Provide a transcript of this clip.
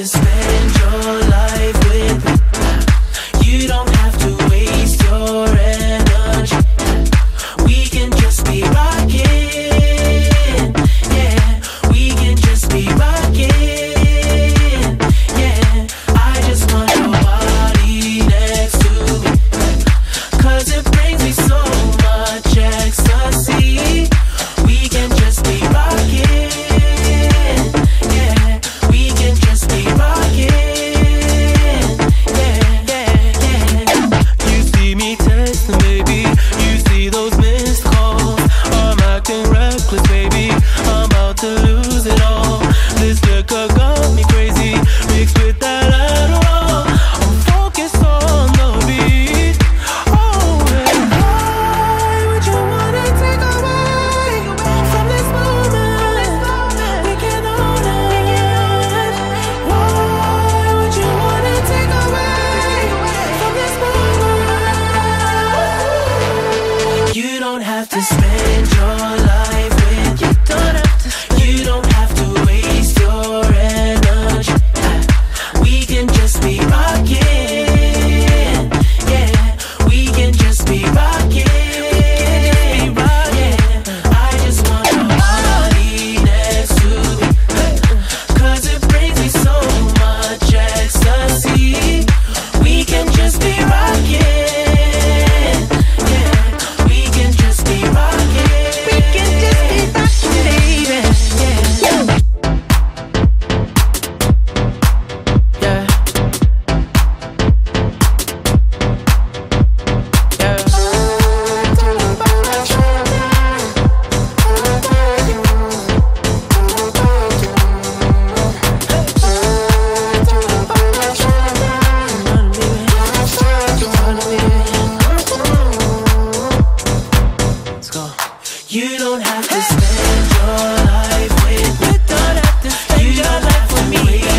to spend your Oh, and why would you wanna take away from this moment? We can own it. Why would you wanna take away from this moment? You don't have to life. don't have to spend your life with me. You don't have to spend your life with me.